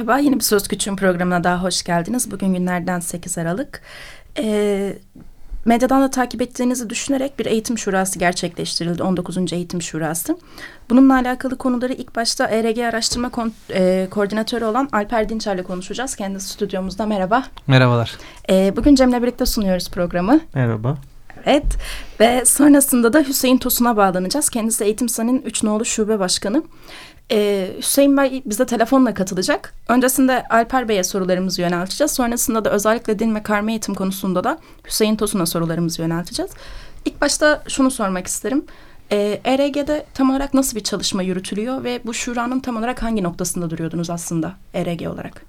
Merhaba, yeni bir Söz Küçüğün programına daha hoş geldiniz. Bugün günlerden 8 Aralık. Ee, medyadan da takip ettiğinizi düşünerek bir eğitim şurası gerçekleştirildi. 19. Eğitim Şurası. Bununla alakalı konuları ilk başta ERG Araştırma Kon e, Koordinatörü olan Alper Dinçer'le konuşacağız. Kendisi stüdyomuzda. Merhaba. Merhabalar. Ee, bugün Cem'le birlikte sunuyoruz programı. Merhaba. Evet ve sonrasında da Hüseyin Tosun'a bağlanacağız. Kendisi Eğitim San'ın 3 nolu şube başkanı. Ee, Hüseyin Bey bize telefonla katılacak. Öncesinde Alper Bey'e sorularımızı yönelteceğiz. Sonrasında da özellikle din ve karma eğitim konusunda da Hüseyin Tosun'a sorularımızı yönelteceğiz. İlk başta şunu sormak isterim. Ee, ERG'de tam olarak nasıl bir çalışma yürütülüyor ve bu şuranın tam olarak hangi noktasında duruyordunuz aslında ERG olarak?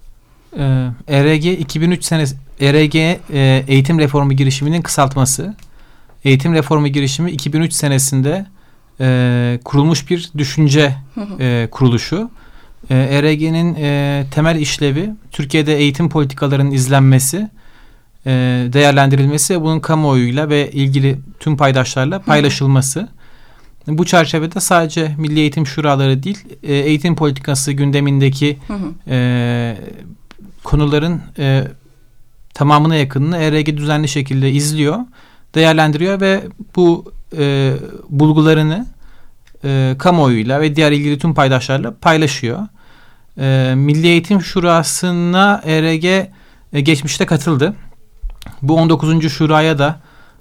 Ee, ERG 2003 senesi ERG e, eğitim reformu girişiminin kısaltması. Eğitim reformu girişimi 2003 senesinde e, kurulmuş bir düşünce e, kuruluşu. E, ERG'nin e, temel işlevi Türkiye'de eğitim politikalarının izlenmesi, e, değerlendirilmesi ve bunun kamuoyuyla ve ilgili tüm paydaşlarla paylaşılması. Bu çerçevede sadece Milli Eğitim Şuraları değil, e, eğitim politikası gündemindeki e, konuların e, tamamına yakınını ERG düzenli şekilde izliyor, değerlendiriyor ve bu e, bulgularını e, kamuoyuyla ve diğer ilgili tüm paydaşlarla paylaşıyor. E, Milli Eğitim Şurası'na ERG e, geçmişte katıldı. Bu 19. Şura'ya da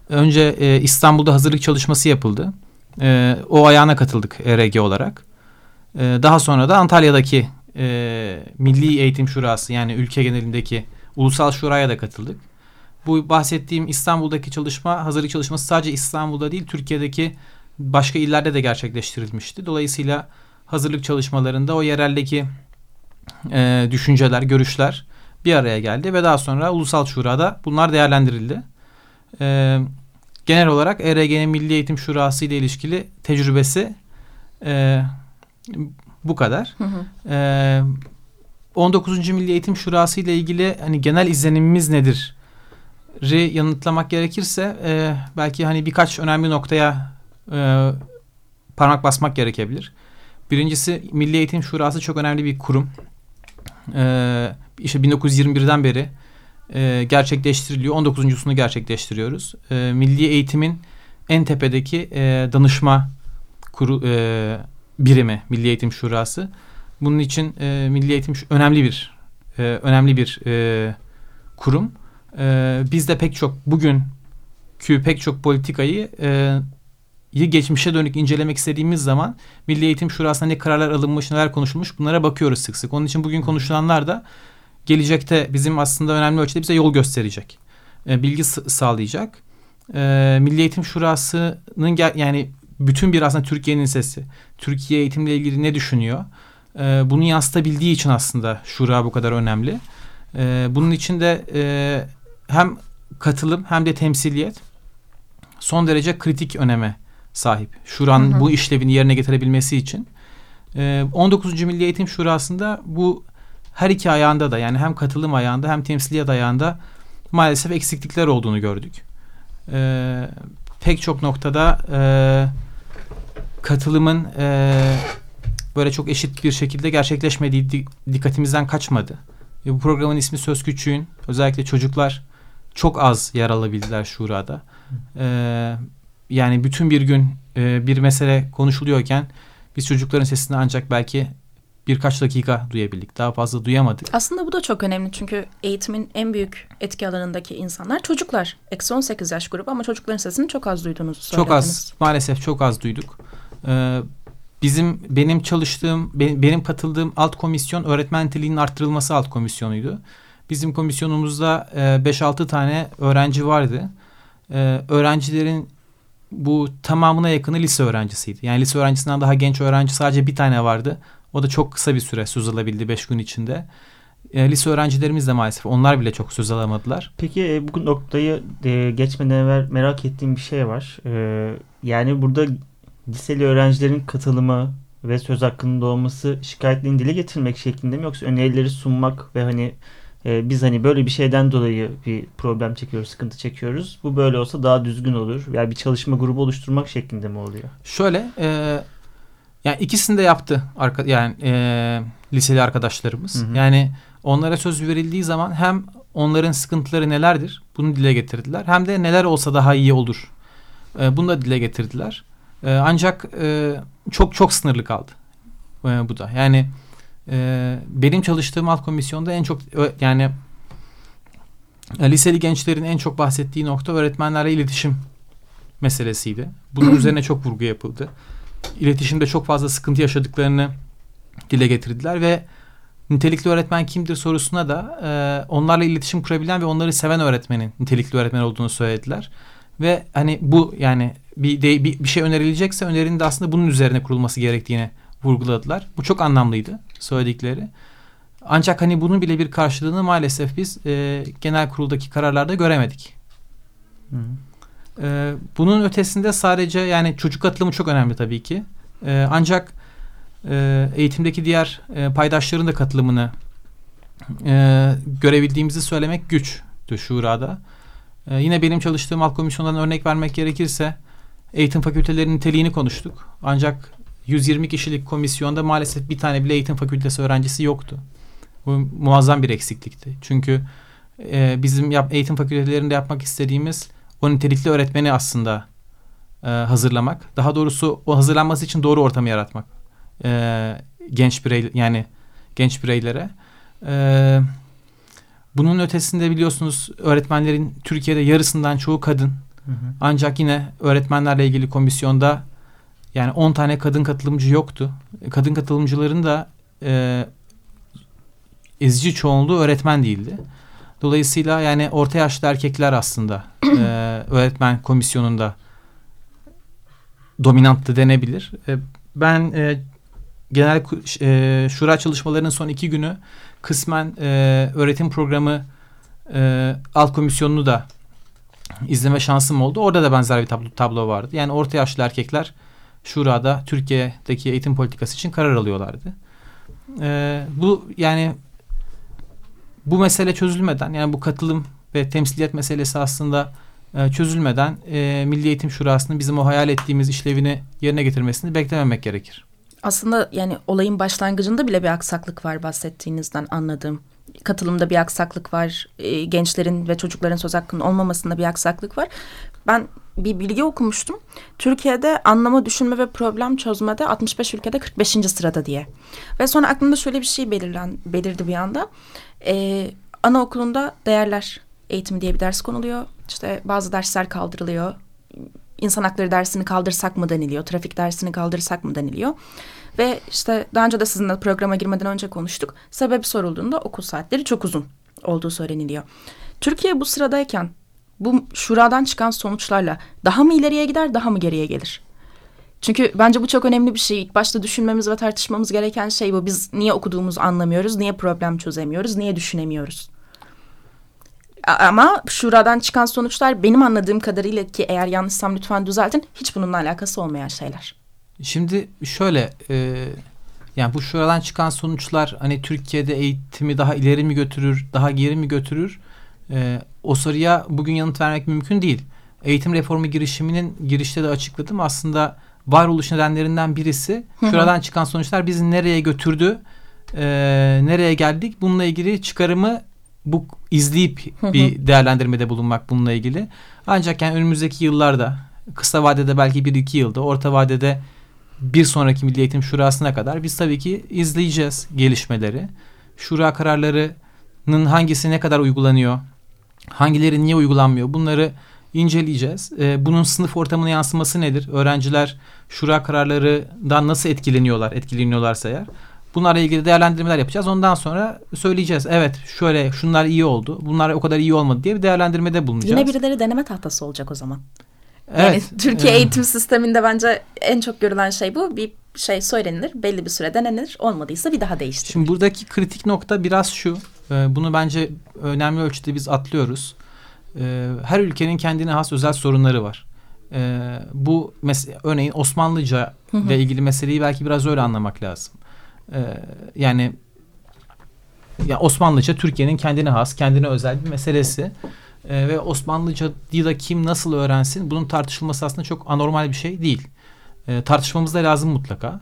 önce e, İstanbul'da hazırlık çalışması yapıldı. E, o ayağına katıldık ERG olarak. E, daha sonra da Antalya'daki e, Milli Eğitim Şurası yani ülke genelindeki Ulusal Şura'ya da katıldık. Bu bahsettiğim İstanbul'daki çalışma, hazırlık çalışması sadece İstanbul'da değil Türkiye'deki başka illerde de gerçekleştirilmişti. Dolayısıyla hazırlık çalışmalarında o yereldeki e, düşünceler, görüşler bir araya geldi ve daha sonra Ulusal Şura'da bunlar değerlendirildi. E, genel olarak ERG'nin Milli Eğitim Şurası ile ilişkili tecrübesi e, bu kadar. Hı hı. E, 19. Milli Eğitim Şurası ile ilgili hani genel izlenimimiz nedir? Yanıtlamak gerekirse e, belki hani birkaç önemli noktaya e, parmak basmak gerekebilir. Birincisi Milli Eğitim Şurası çok önemli bir kurum. E, işte 1921'den beri e, gerçekleştiriliyor. 19.sunu gerçekleştiriyoruz. E, milli eğitimin en tepedeki e, danışma kuru, e, birimi Milli Eğitim Şurası. Bunun için e, Milli Eğitim önemli bir e, önemli bir e, kurum. E, biz de pek çok bugün ki pek çok politikayı e, geçmişe dönük incelemek istediğimiz zaman Milli Eğitim Şurası'nda ne kararlar alınmış, neler konuşulmuş bunlara bakıyoruz sık sık. Onun için bugün konuşulanlar da gelecekte bizim aslında önemli ölçüde bize yol gösterecek. E, bilgi sağlayacak. E, Milli Eğitim Şurası'nın yani bütün bir aslında Türkiye'nin sesi. Türkiye eğitimle ilgili ne düşünüyor? E, bunu yansıtabildiği için aslında şura bu kadar önemli. E, bunun için de e, hem katılım hem de temsiliyet son derece kritik öneme sahip. Şuranın hı hı. bu işlevini yerine getirebilmesi için. E, 19. Milli Eğitim Şurası'nda bu her iki ayağında da yani hem katılım ayağında hem temsiliyet ayağında maalesef eksiklikler olduğunu gördük. E, pek çok noktada e, katılımın e, böyle çok eşit bir şekilde gerçekleşmediği dikkatimizden kaçmadı. E, bu programın ismi Söz Küçüğün. Özellikle çocuklar çok az yer alabildiler şurada. E, yani bütün bir gün e, bir mesele konuşuluyorken biz çocukların sesini ancak belki birkaç dakika duyabildik. Daha fazla duyamadık. Aslında bu da çok önemli çünkü eğitimin en büyük etki alanındaki insanlar çocuklar. Eksi 18 yaş grubu ama çocukların sesini çok az duyduğunuzu söylediniz. Çok az. Maalesef çok az duyduk. Ee, bizim benim çalıştığım, benim, benim katıldığım alt komisyon öğretmen niteliğinin arttırılması alt komisyonuydu. Bizim komisyonumuzda e, 5-6 tane öğrenci vardı. E, öğrencilerin bu tamamına yakını lise öğrencisiydi. Yani lise öğrencisinden daha genç öğrenci sadece bir tane vardı. O da çok kısa bir süre söz alabildi beş gün içinde. E, lise öğrencilerimiz de maalesef onlar bile çok söz alamadılar. Peki e, bu noktayı e, geçmeden evvel merak ettiğim bir şey var. E, yani burada liseli öğrencilerin katılımı ve söz hakkının doğması şikayetlerini dile getirmek şeklinde mi yoksa önerileri sunmak ve hani e, biz hani böyle bir şeyden dolayı bir problem çekiyoruz, sıkıntı çekiyoruz. Bu böyle olsa daha düzgün olur. Yani bir çalışma grubu oluşturmak şeklinde mi oluyor? Şöyle e, yani ikisini de yaptı arka, yani e, liseli arkadaşlarımız. Hı hı. Yani onlara söz verildiği zaman hem onların sıkıntıları nelerdir bunu dile getirdiler. Hem de neler olsa daha iyi olur. E, bunu da dile getirdiler. E, ancak e, çok çok sınırlı kaldı e, bu da. Yani e, benim çalıştığım alt komisyonda en çok yani e, liseli gençlerin en çok bahsettiği nokta öğretmenlerle iletişim meselesiydi. Bunun üzerine çok vurgu yapıldı. İletişimde çok fazla sıkıntı yaşadıklarını dile getirdiler ve nitelikli öğretmen kimdir sorusuna da e, onlarla iletişim kurabilen ve onları seven öğretmenin nitelikli öğretmen olduğunu söylediler. Ve hani bu yani bir, de, bir, bir şey önerilecekse önerinin de aslında bunun üzerine kurulması gerektiğini vurguladılar. Bu çok anlamlıydı söyledikleri. Ancak hani bunun bile bir karşılığını maalesef biz e, genel kuruldaki kararlarda göremedik. Hı. Ee, bunun ötesinde sadece yani çocuk katılımı çok önemli tabii ki. Ee, ancak e, eğitimdeki diğer e, paydaşların da katılımını e, görebildiğimizi söylemek güçtü şurada. E, yine benim çalıştığım alt komisyondan örnek vermek gerekirse eğitim fakültelerinin niteliğini konuştuk. Ancak 120 kişilik komisyonda maalesef bir tane bile eğitim fakültesi öğrencisi yoktu. Bu muazzam bir eksiklikti. Çünkü e, bizim yap, eğitim fakültelerinde yapmak istediğimiz o nitelikli öğretmeni aslında e, hazırlamak. Daha doğrusu o hazırlanması için doğru ortamı yaratmak. E, genç birey yani genç bireylere. E, bunun ötesinde biliyorsunuz öğretmenlerin Türkiye'de yarısından çoğu kadın. Hı hı. Ancak yine öğretmenlerle ilgili komisyonda yani 10 tane kadın katılımcı yoktu. Kadın katılımcıların da e, ezici çoğunluğu öğretmen değildi. Dolayısıyla yani orta yaşlı erkekler aslında e, öğretmen komisyonunda dominanttı denebilir. E, ben e, genel e, şura çalışmalarının son iki günü kısmen e, öğretim programı e, alt komisyonunu da izleme şansım oldu. Orada da benzer bir tablo, tablo vardı. Yani orta yaşlı erkekler şurada Türkiye'deki eğitim politikası için karar alıyorlardı. E, bu yani bu mesele çözülmeden yani bu katılım ve temsiliyet meselesi aslında e, çözülmeden e, Milli Eğitim Şurası'nın bizim o hayal ettiğimiz işlevini yerine getirmesini beklememek gerekir. Aslında yani olayın başlangıcında bile bir aksaklık var bahsettiğinizden anladığım. Katılımda bir aksaklık var. e, gençlerin ve çocukların söz hakkının olmamasında bir aksaklık var. Ben bir bilgi okumuştum. Türkiye'de anlama, düşünme ve problem çözmede 65 ülkede 45. sırada diye. Ve sonra aklımda şöyle bir şey belirlen, belirdi bir anda. Ee, anaokulunda değerler eğitimi diye bir ders konuluyor. İşte bazı dersler kaldırılıyor. İnsan hakları dersini kaldırsak mı deniliyor. Trafik dersini kaldırsak mı deniliyor. Ve işte daha önce de sizinle programa girmeden önce konuştuk. Sebep sorulduğunda okul saatleri çok uzun olduğu söyleniliyor. Türkiye bu sıradayken bu şuradan çıkan sonuçlarla daha mı ileriye gider daha mı geriye gelir? Çünkü bence bu çok önemli bir şey. İlk başta düşünmemiz ve tartışmamız gereken şey bu. Biz niye okuduğumuzu anlamıyoruz, niye problem çözemiyoruz, niye düşünemiyoruz? Ama şuradan çıkan sonuçlar benim anladığım kadarıyla ki eğer yanlışsam lütfen düzeltin. Hiç bununla alakası olmayan şeyler. Şimdi şöyle e, yani bu şuradan çıkan sonuçlar hani Türkiye'de eğitimi daha ileri mi götürür, daha geri mi götürür? E, o soruya bugün yanıt vermek mümkün değil. Eğitim reformu girişiminin girişte de açıkladım. Aslında varoluş nedenlerinden birisi şuradan çıkan sonuçlar bizi nereye götürdü, e, nereye geldik? Bununla ilgili çıkarımı bu izleyip bir değerlendirmede bulunmak bununla ilgili. Ancak yani önümüzdeki yıllarda kısa vadede belki bir iki yılda, orta vadede bir sonraki Milli Eğitim Şurası'na kadar biz tabii ki izleyeceğiz gelişmeleri. Şura kararlarının hangisi ne kadar uygulanıyor, hangileri niye uygulanmıyor bunları inceleyeceğiz. Ee, bunun sınıf ortamına yansıması nedir? Öğrenciler şura kararlarından nasıl etkileniyorlar, etkileniyorlarsa eğer. Bunlarla ilgili değerlendirmeler yapacağız. Ondan sonra söyleyeceğiz. Evet şöyle şunlar iyi oldu. Bunlar o kadar iyi olmadı diye bir değerlendirmede bulunacağız. Yine birileri deneme tahtası olacak o zaman. Yani Evet. Türkiye Ee, eğitim sisteminde bence en çok görülen şey bu. Bir şey söylenilir, belli bir süre denenir. Olmadıysa bir daha değiştirilir. Şimdi buradaki kritik nokta biraz şu. E, bunu bence önemli ölçüde biz atlıyoruz. E, her ülkenin kendine has özel sorunları var. E, bu örneğin Osmanlıca ile ilgili meseleyi belki biraz öyle anlamak lazım. Yani ya Osmanlıca Türkiye'nin kendine has, kendine özel bir meselesi. E, ve Osmanlıca'yı da kim nasıl öğrensin bunun tartışılması aslında çok anormal bir şey değil. E, tartışmamız da lazım mutlaka.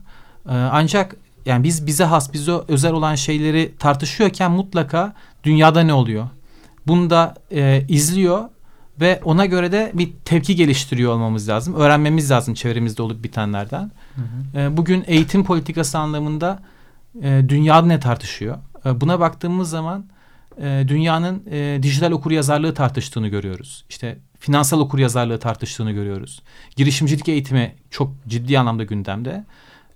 E, ancak yani biz bize has, bize özel olan şeyleri tartışıyorken mutlaka dünyada ne oluyor? Bunu da e, izliyor ve ona göre de bir tepki geliştiriyor olmamız lazım. Öğrenmemiz lazım çevremizde olup bitenlerden. Hı hı. E, bugün eğitim politikası anlamında e, dünya ne tartışıyor? E, buna baktığımız zaman e, dünyanın e, dijital okuryazarlığı tartıştığını görüyoruz. İşte finansal okuryazarlığı tartıştığını görüyoruz. Girişimcilik eğitimi çok ciddi anlamda gündemde.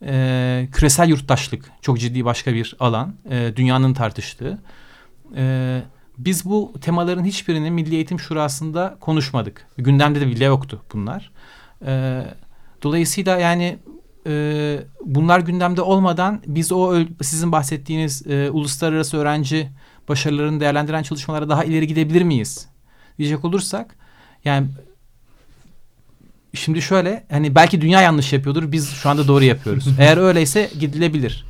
E, küresel yurttaşlık çok ciddi başka bir alan. E, dünyanın tartıştığı. E, biz bu temaların hiçbirini Milli Eğitim Şurası'nda konuşmadık. Gündemde de bile yoktu bunlar. E, dolayısıyla yani e, bunlar gündemde olmadan biz o sizin bahsettiğiniz e, uluslararası öğrenci başarılarını değerlendiren çalışmalara daha ileri gidebilir miyiz? Diyecek olursak yani şimdi şöyle hani belki dünya yanlış yapıyordur biz şu anda doğru yapıyoruz. Eğer öyleyse gidilebilir.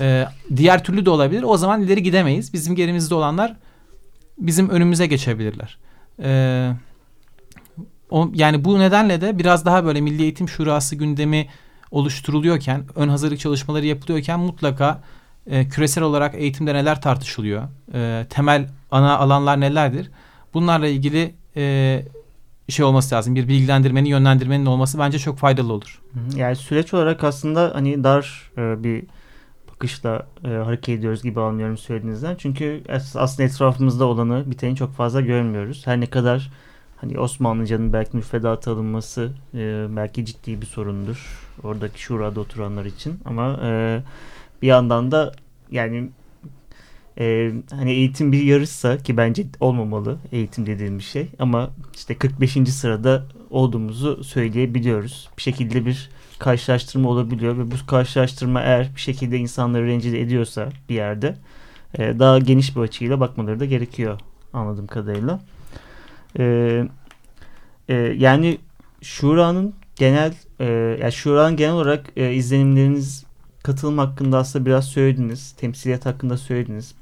Ee, diğer türlü de olabilir. O zaman ileri gidemeyiz. Bizim gerimizde olanlar bizim önümüze geçebilirler. Ee, o, yani bu nedenle de biraz daha böyle Milli Eğitim Şurası gündemi oluşturuluyorken, ön hazırlık çalışmaları yapılıyorken mutlaka e, küresel olarak eğitimde neler tartışılıyor, e, temel ana alanlar nelerdir? Bunlarla ilgili e, şey olması lazım. Bir bilgilendirmenin, yönlendirmenin olması bence çok faydalı olur. Yani süreç olarak aslında hani dar e, bir bakışla e, hareket ediyoruz gibi anlıyorum söylediğinizden. Çünkü aslında etrafımızda olanı biteni çok fazla görmüyoruz. Her ne kadar hani Osmanlıcanın belki müfredata alınması e, belki ciddi bir sorundur. Oradaki şurada oturanlar için. Ama e, bir yandan da yani e, hani eğitim bir yarışsa ki bence olmamalı eğitim dediğim bir şey. Ama işte 45. sırada olduğumuzu söyleyebiliyoruz. Bir şekilde bir karşılaştırma olabiliyor ve bu karşılaştırma eğer bir şekilde insanları rencide ediyorsa bir yerde e, daha geniş bir açıyla bakmaları da gerekiyor anladığım kadarıyla. E, e, yani Şura'nın genel e, yani Şura'nın genel olarak e, izlenimleriniz katılım hakkında aslında biraz söylediniz. Temsiliyet hakkında söylediniz.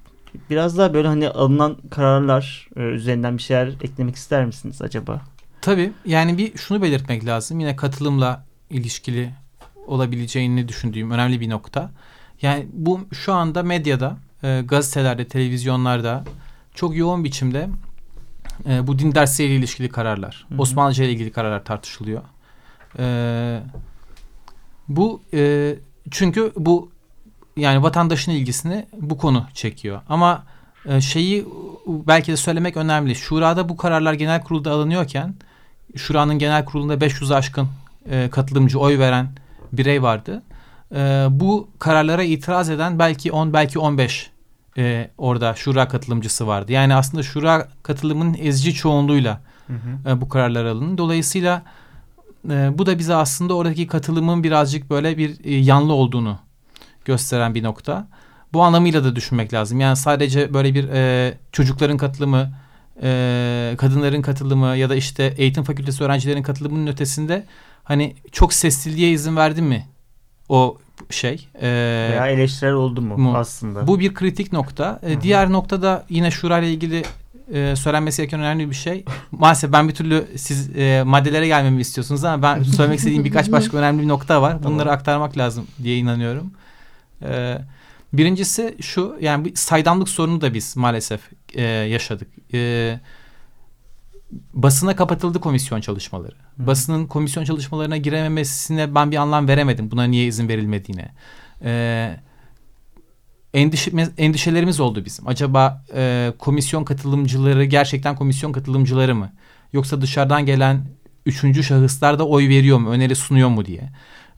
Biraz daha böyle hani alınan kararlar e, üzerinden bir şeyler eklemek ister misiniz acaba? Tabii yani bir şunu belirtmek lazım. Yine katılımla ilişkili olabileceğini düşündüğüm önemli bir nokta. Yani bu şu anda medyada, e, gazetelerde, televizyonlarda çok yoğun biçimde e, bu din dersleriyle ilişkili kararlar, Hı hı. Osmanlıca ile ilgili kararlar tartışılıyor. E, bu e, çünkü bu yani vatandaşın ilgisini bu konu çekiyor. Ama e, şeyi belki de söylemek önemli. Şurada bu kararlar genel kurulda alınıyorken Şura'nın genel kurulunda 500'ü aşkın e, katılımcı oy veren birey vardı. E, bu kararlara itiraz eden belki 10 belki 15 e, orada Şura katılımcısı vardı. Yani aslında Şura katılımının ezici çoğunluğuyla e, bu kararlar alındı. Dolayısıyla e, bu da bize aslında oradaki katılımın birazcık böyle bir e, yanlı olduğunu gösteren bir nokta. Bu anlamıyla da düşünmek lazım. Yani sadece böyle bir e, çocukların katılımı, e, kadınların katılımı ya da işte eğitim fakültesi öğrencilerin katılımının ötesinde hani çok sesliliğe izin verdi mi o şey? E, Veya eleştiriler oldu mu, mu? aslında? bu bir kritik nokta. E, diğer nokta da yine şura ile ilgili e, söylenmesi gereken önemli bir şey. Maalesef ben bir türlü siz e, maddelere gelmemi istiyorsunuz ama ben söylemek istediğim birkaç başka önemli bir nokta var. Bunları Tamam. aktarmak lazım diye inanıyorum. E, birincisi şu yani bir saydamlık sorunu da biz maalesef e, yaşadık. E, basına kapatıldı komisyon çalışmaları. Hı. Basının komisyon çalışmalarına girememesine ben bir anlam veremedim. Buna niye izin verilmediğine. Ee, endişe, endişelerimiz oldu bizim. Acaba e, komisyon katılımcıları gerçekten komisyon katılımcıları mı? Yoksa dışarıdan gelen üçüncü şahıslar da oy veriyor mu? Öneri sunuyor mu diye.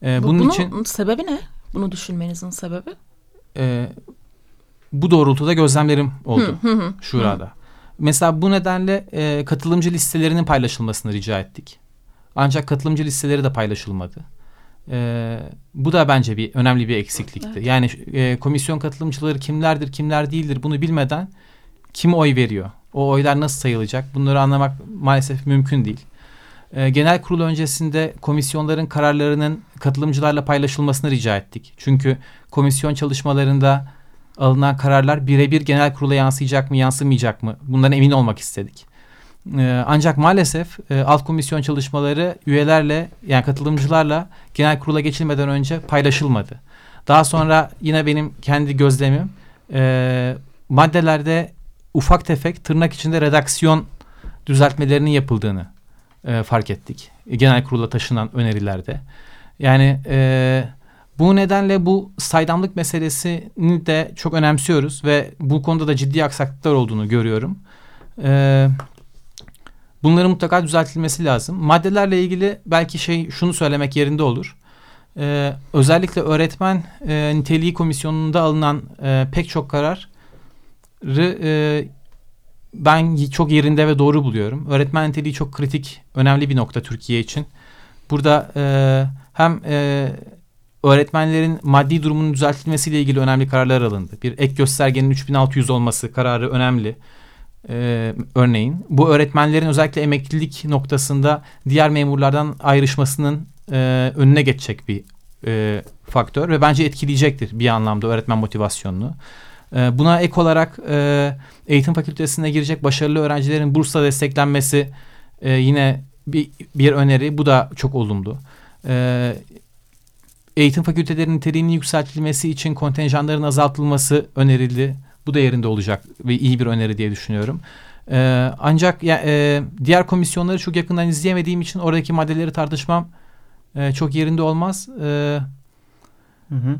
Ee, Bu- bunun bunun için sebebi ne? Bunu düşünmenizin sebebi? e, bu doğrultuda gözlemlerim oldu. Hı, hı, hı. Şurada. Mesela bu nedenle e, katılımcı listelerinin paylaşılmasını rica ettik. Ancak katılımcı listeleri de paylaşılmadı. E, bu da bence bir önemli bir eksiklikti. Evet. Yani e, komisyon katılımcıları kimlerdir, kimler değildir bunu bilmeden kim oy veriyor? O oylar nasıl sayılacak? Bunları anlamak maalesef mümkün değil. E, genel kurul öncesinde komisyonların kararlarının katılımcılarla paylaşılmasını rica ettik. Çünkü komisyon çalışmalarında alınan kararlar birebir genel kurula yansıyacak mı, yansımayacak mı? Bundan emin olmak istedik. E, ancak maalesef e, alt komisyon çalışmaları üyelerle yani katılımcılarla genel kurula geçilmeden önce paylaşılmadı. Daha sonra yine benim kendi gözlemim e, maddelerde ufak tefek tırnak içinde redaksiyon düzeltmelerinin yapıldığını e, fark ettik. Genel kurula taşınan önerilerde. Yani e, bu nedenle bu saydamlık meselesini de çok önemsiyoruz ve bu konuda da ciddi aksaklıklar olduğunu görüyorum. E, bunların mutlaka düzeltilmesi lazım. Maddelerle ilgili belki şey şunu söylemek yerinde olur. Ee, özellikle öğretmen e, niteliği komisyonunda alınan e, pek çok kararı e, ben çok yerinde ve doğru buluyorum. Öğretmen niteliği çok kritik, önemli bir nokta Türkiye için. Burada e, hem e, öğretmenlerin maddi durumunun düzeltilmesiyle ilgili önemli kararlar alındı. Bir ek göstergenin 3600 olması kararı önemli. Ee, örneğin bu öğretmenlerin özellikle emeklilik noktasında diğer memurlardan ayrışmasının e, önüne geçecek bir e, faktör ve bence etkileyecektir bir anlamda öğretmen motivasyonunu. E, buna ek olarak e, eğitim fakültesine girecek başarılı öğrencilerin bursla desteklenmesi e, yine bir, bir öneri. Bu da çok olumlu. E, eğitim fakültelerinin niteliğinin yükseltilmesi için kontenjanların azaltılması önerildi. Bu da yerinde olacak ve iyi bir öneri diye düşünüyorum. Ee, ancak e, diğer komisyonları çok yakından izleyemediğim için oradaki maddeleri tartışmam çok yerinde olmaz. Hı hı.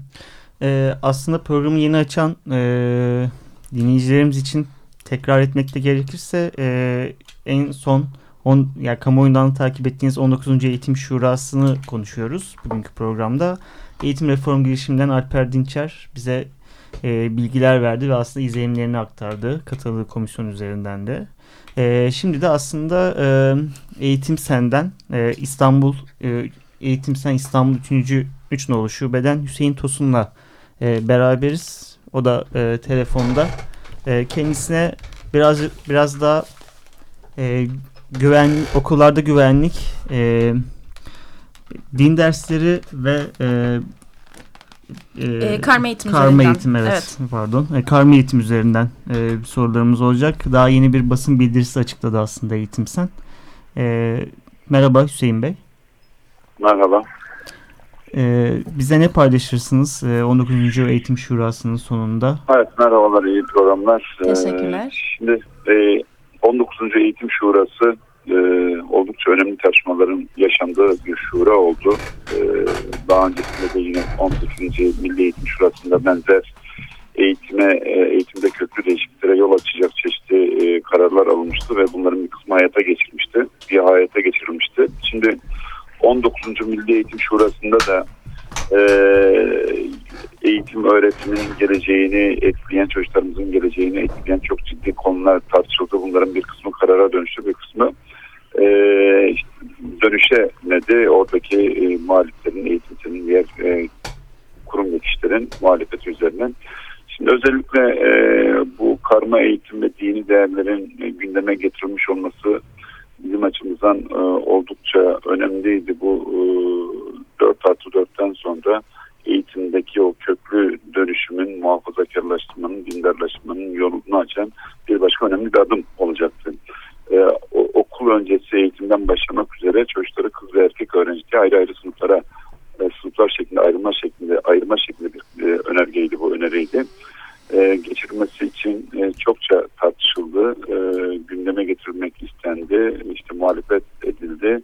E, aslında programı yeni açan e, dinleyicilerimiz için tekrar etmekte gerekirse e, en son on, yani kamuoyundan takip ettiğiniz 19. Eğitim Şurası'nı konuşuyoruz bugünkü programda. Eğitim reform girişiminden Alper Dinçer bize e, bilgiler verdi ve aslında izlenimlerini aktardı katıldığı komisyon üzerinden de. E, şimdi de aslında e, Eğitim Sen'den e, İstanbul e, Eğitim Sen İstanbul 3. 3 nolu şubeden Hüseyin Tosun'la e, beraberiz. O da e, telefonda. E, kendisine biraz biraz daha e, güven okullarda güvenlik e, din dersleri ve e, e, e, karma eğitim karma üzerinden. eğitim evet, evet. pardon e, karma eğitim üzerinden e, sorularımız olacak daha yeni bir basın bildirisi açıkladı aslında eğitimsen e, merhaba Hüseyin Bey merhaba e, bize ne paylaşırsınız e, 19. Eğitim Şurası'nın sonunda evet merhabalar iyi programlar teşekkürler e, şimdi e, 19. Eğitim Şurası e, oldukça önemli tartışmaların yaşandığı bir şura oldu. E, daha öncesinde de yine 18. Milli Eğitim Şurası'nda benzer eğitime, e, eğitimde köklü değişikliklere yol açacak çeşitli e, kararlar alınmıştı ve bunların bir kısmı hayata geçirmişti. Bir hayata geçirilmişti. Şimdi 19. Milli Eğitim Şurası'nda da e, eğitim öğretimin geleceğini etkileyen çocuklarımızın geleceğini etkileyen çok ciddi konular tartışıldı. Bunların bir kısmı karara dönüştü, bir kısmı e, işte dönüşemedi. Oradaki e, muhaliflerin, eğitimcinin diğer e, kurum ve kişilerin muhalefeti üzerinden. Şimdi özellikle e, bu karma eğitim ve dini değerlerin e, gündeme getirilmiş olması bizim açımızdan e, oldukça önemliydi. Bu e, 4 artı 4'ten sonra eğitimdeki o köklü dönüşümün, muhafazakarlaştırmanın, dindarlaşmanın yolunu açan bir başka önemli bir adım olacaktı. Ee, o, okul öncesi eğitimden başlamak üzere çocukları kız ve erkek öğrencileri ayrı ayrı sınıflara e, sınıflar şeklinde ayrılma şeklinde ayrılma şeklinde bir e, önergeydi bu öneriydi. E, geçirilmesi için e, çokça tartışıldı, e, gündeme getirilmek istendi, işte muhalefet edildi.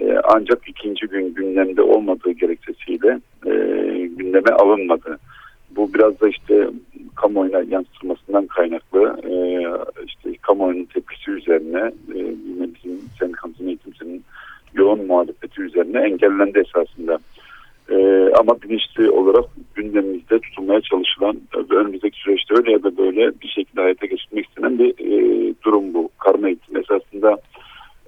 E, ancak ikinci gün gündemde olmadığı gerekçesiyle e, gündeme alınmadı. Bu biraz da işte kamuoyuna yansıtılmasından kaynaklı e, işte kamuoyunun tepkisi üzerine e, bizim sendikamızın eğitimcinin yoğun muhalefeti üzerine engellendi esasında. E, ama bilinçli olarak gündemimizde tutulmaya çalışılan ve önümüzdeki süreçte öyle ya da böyle bir şekilde hayata geçirmek istenen bir e, durum bu. Karma eğitim esasında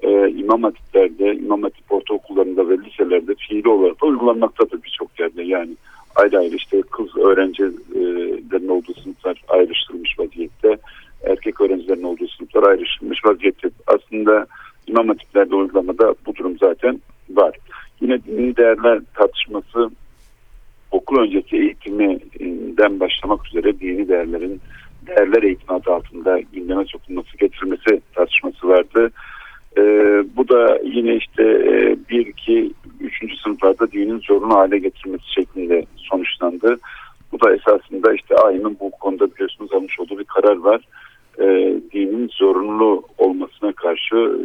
e, imam hatiplerde, imam hatip ortaokullarında ve liselerde fiili olarak da uygulanmaktadır birçok yerde. Yani ayrı ayrı işte kız öğrencilerin olduğu sınıflar ayrıştırılmış vaziyette, erkek öğrencilerin olduğu sınıflar ayrıştırılmış vaziyette. Aslında imam hatiplerde uygulamada bu durum zaten var. Yine dini değerler tartışması okul öncesi eğitiminden başlamak üzere dini değerlerin değerler eğitimi adı altında gündeme sokulması getirilmesi tartışması vardı. Ee, bu da yine işte e, bir, iki, üçüncü sınıflarda dinin zorunlu hale getirilmesi şeklinde sonuçlandı. Bu da esasında işte AYM'in bu konuda biliyorsunuz almış olduğu bir karar var. Ee, dinin zorunlu olmasına karşı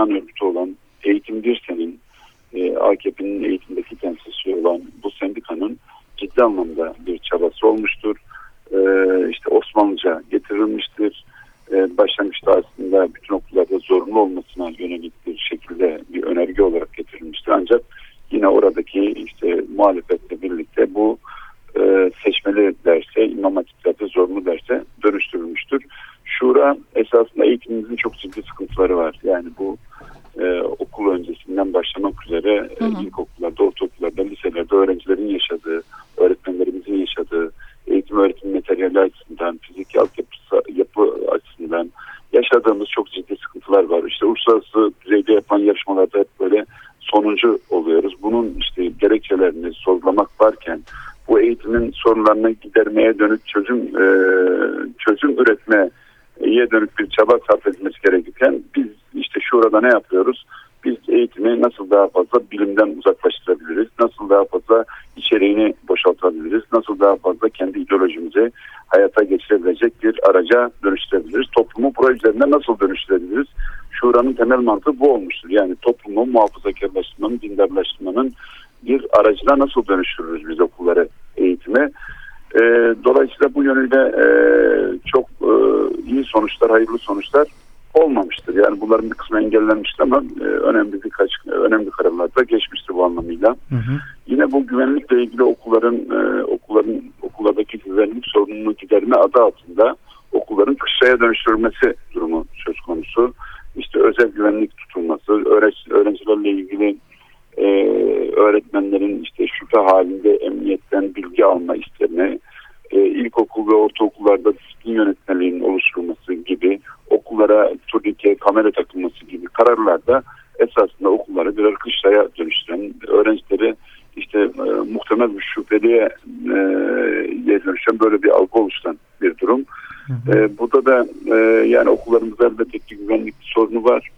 planlıyoruz. Açısından, fiziki altyapısı yapı açısından yaşadığımız çok ciddi sıkıntılar var. İşte uluslararası düzeyde yapılan yarışmalarda hep böyle sonuncu oluyoruz. Bunun işte gerekçelerini sorgulamak varken bu eğitimin sorunlarını gidermeye dönük çözüm e, çözüm üretmeye dönük bir çaba edilmesi gerekirken biz işte şurada ne yapıyoruz? Biz eğitimi nasıl daha fazla bilimden uzaklaştırabiliriz? Nasıl daha fazla içeriğini boşaltabiliriz? Nasıl daha fazla kendi ideolojimizi hayata geçirebilecek bir araca dönüştürebiliriz? Toplumu buraya üzerinde nasıl dönüştürebiliriz? Şuranın temel mantığı bu olmuştur. Yani toplumu muhafazakarlaştırmanın, dindarlaştırmanın bir aracına nasıl dönüştürürüz biz okulları eğitime? E, dolayısıyla bu yönüyle e, çok e, iyi sonuçlar, hayırlı sonuçlar olmamıştır. Yani bunların bir kısmı engellenmiştir ama e, önemli birkaç önemli kararlar da geçmiştir bu anlamıyla. Hı hı. Yine bu güvenlikle ilgili okulların e, okulların okullardaki güvenlik sorununu giderme adı altında okulların kışlaya dönüştürülmesi durumu söz konusu. Özel güvenlik tutulması, öğrenci, öğrencilerle ilgili e, öğretmenlerin işte şüphe halinde emniyetten bilgi alma isterine, e, ilkokul ve ortaokullarda disiplin yönetmeliğinin oluşturulması gibi okullara turnike, kamera takılması gibi kararlarda esasında okulları birer kışlaya dönüştüren, öğrencileri işte e, muhtemel bir şüpheliye e, dönüşen böyle bir algı oluşturan bir durum. E, burada da e, yani okullarımızda elbette ki güvenlik sorunu var.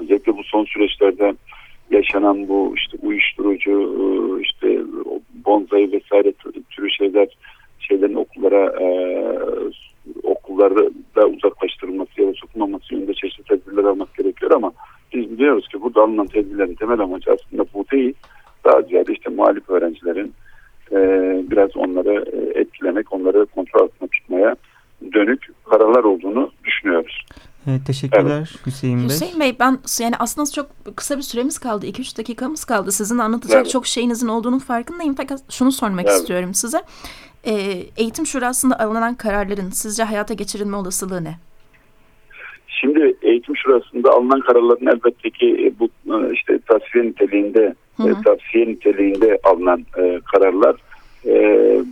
Özellikle bu son süreçlerde yaşanan bu işte uyuşturucu, e, işte bonzai vesaire tür- türü şeyler şeylerin okullara e, okullarda uzaklaştırılması ya da sokulmaması yönünde çeşitli tedbirler almak gerekiyor ama biz biliyoruz ki burada alınan tedbirlerin temel amacı aslında bu değil. Daha ziyade işte muhalif öğrencilerin e, biraz onları e, etkilemek, onları kontrol altında tutmaya dönük kararlar olduğunu düşünüyoruz. Evet, teşekkürler Hüseyin Bey. Hüseyin Bey ben yani aslında çok kısa bir süremiz kaldı. 2-3 dakikamız kaldı. Sizin anlatacak Evet. çok şeyinizin olduğunun farkındayım. Fakat şunu sormak Evet. istiyorum size. Ee, eğitim şurasında alınan kararların sizce hayata geçirilme olasılığı ne? Şimdi eğitim şurasında alınan kararların elbette ki e, bu e, işte tavsiye niteliğinde Hı hı. e, tavsiye niteliğinde alınan e, kararlar e,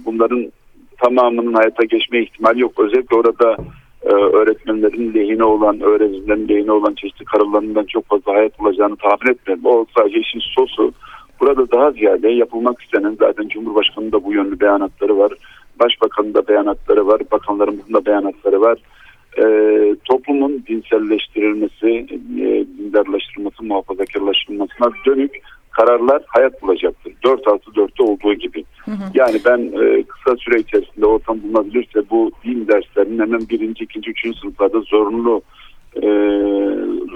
bunların tamamının hayata geçme ihtimali yok. Özellikle orada e, öğretmenlerin lehine olan, öğrencilerin lehine olan çeşitli kararlarından çok fazla hayat olacağını tahmin etmiyorum. O sadece işin sosu. Burada daha ziyade yapılmak istenen zaten Cumhurbaşkanı'nın da bu yönlü beyanatları var. Başbakanın da beyanatları var. Bakanlarımızın da beyanatları var. E, toplumun dinselleştirilmesi, e, dindarlaştırılması, muhafazakarlaştırılmasına dönük kararlar hayat bulacaktır. 4 artı 4'te olduğu gibi. Yani ben e, kısa süre içerisinde ortam bulunabilirse bu din derslerinin hemen birinci, ikinci, üçüncü sınıflarda zorunlu e,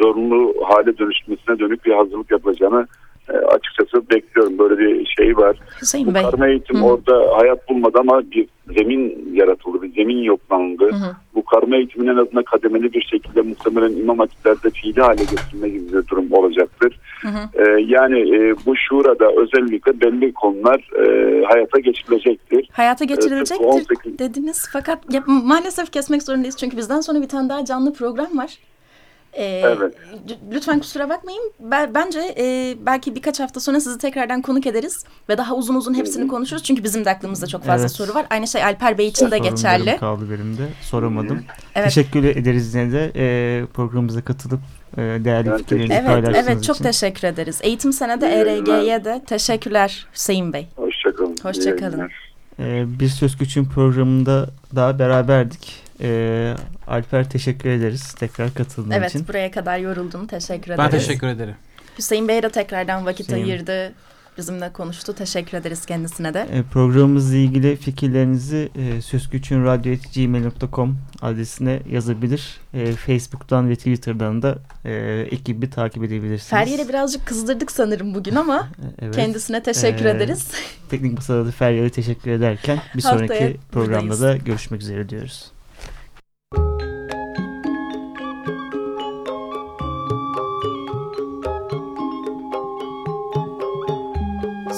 zorunlu hale dönüşmesine dönük bir hazırlık yapılacağını açıkçası bekliyorum. Böyle bir şey var. Hüseyin Bu Bey. karma eğitim Hı. orada hayat bulmadı ama bir zemin yaratıldı, bir zemin yoklandı. Hı. Bu karma eğitimin en azından kademeli bir şekilde muhtemelen imam hatiplerde fiili hale getirme gibi bir durum olacaktır. Hı hı. Ee, yani e, bu şurada özellikle belli konular e, hayata geçirilecektir. Hayata tıpkı geçirilecektir 18 dediniz fakat ya, maalesef kesmek zorundayız çünkü bizden sonra bir tane daha canlı program var. Ee, Evet. Lütfen kusura bakmayın. Ben, bence e, belki birkaç hafta sonra sizi tekrardan konuk ederiz ve daha uzun uzun hepsini konuşuruz. Çünkü bizim de aklımızda çok fazla Evet. soru var. Aynı şey Alper Bey için de Sorunlarım geçerli. kaldı benim de. Soramadım. Evet. Teşekkür ederiz yine de e, programımıza katılıp e, değerli Ben fikirlerinizi Evet, paylaştığınız evet çok için. teşekkür ederiz. Eğitim senede. ERG'ye de teşekkürler Hüseyin Bey. Hoşçakalın. Hoşça kalın. E, bir Söz Güç'ün programında daha beraberdik. E, Alper teşekkür ederiz tekrar katıldığın Evet için. buraya kadar yoruldun. Teşekkür ederiz. Ben teşekkür ederim. Hüseyin Bey'e de tekrardan vakit Hüseyin. ayırdı. Bizimle konuştu. Teşekkür ederiz kendisine de. E, programımızla ilgili fikirlerinizi e, sözgüçünradyo.gmail.com adresine yazabilir. E, Facebook'tan ve Twitter'dan da e, ekibi takip edebilirsiniz. Feryal'i birazcık kızdırdık sanırım bugün ama E, evet. kendisine teşekkür Ee, ederiz. Teknik Masada da Feryal'e teşekkür ederken bir Haftaya sonraki programda buradayız. da görüşmek üzere diyoruz.